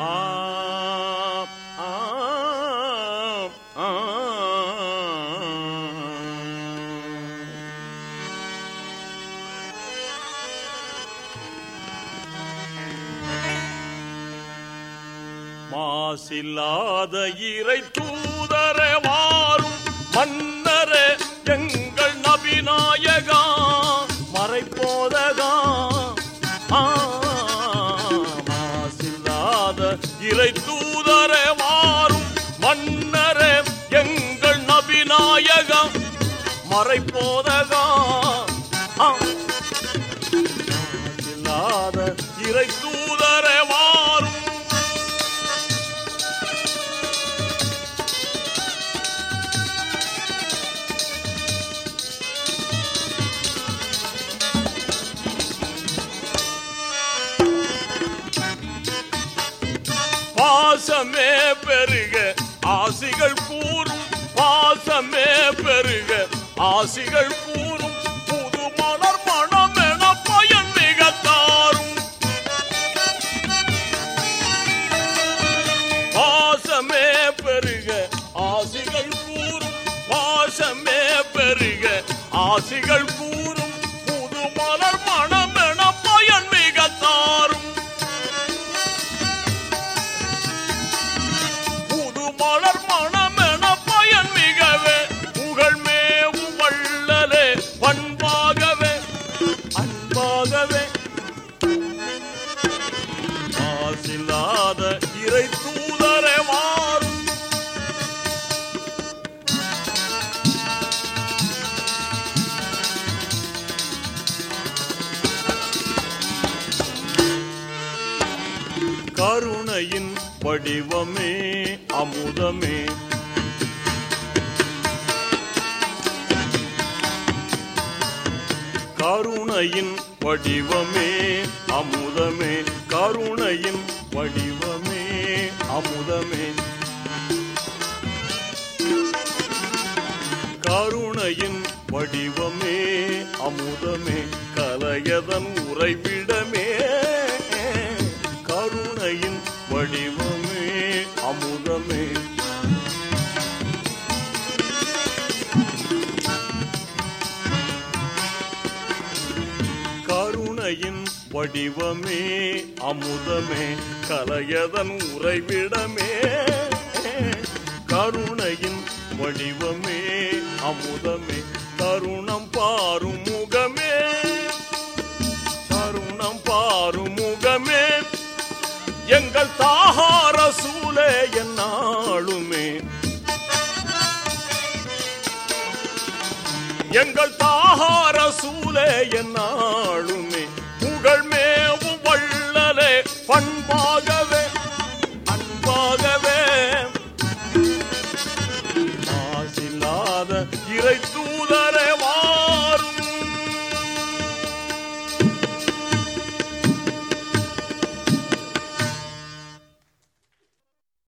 ஆ மாசில்லாத இறை தூதர வாரும் மன்னர எங்கள் நபிநாயகா மறைப்போதகா. பாசமே பெருக. ஆசிகள் கூறும் பாசமே பெருக. ஆசிகள் கூறும் புது மலர் மனம் என பயன் மிக தாரும். பாசமே பெருக. ஆசிகள் கருணையின் வடிவமே அமுதமே. கருணையின் வடிவமே அமுதமே. கருணையின் வடிவமே அமுதமே. கருணையின் வடிவமே அமுதமே. கலையதன் உறைவிட கருணையின் வடிவமே அமுதமே கலையதன் உறைவிடமே. கருணையின் வடிவமே அமுதமே தருணம் பாரும் முகமே. தருணம் பாரும் முகமே. எங்கள் தாகார சூழே என்னாளுமே. எங்கள் தாகார சூழே என்னாளுமே. புகழ் மேவும் வள்ளலே பண்பாக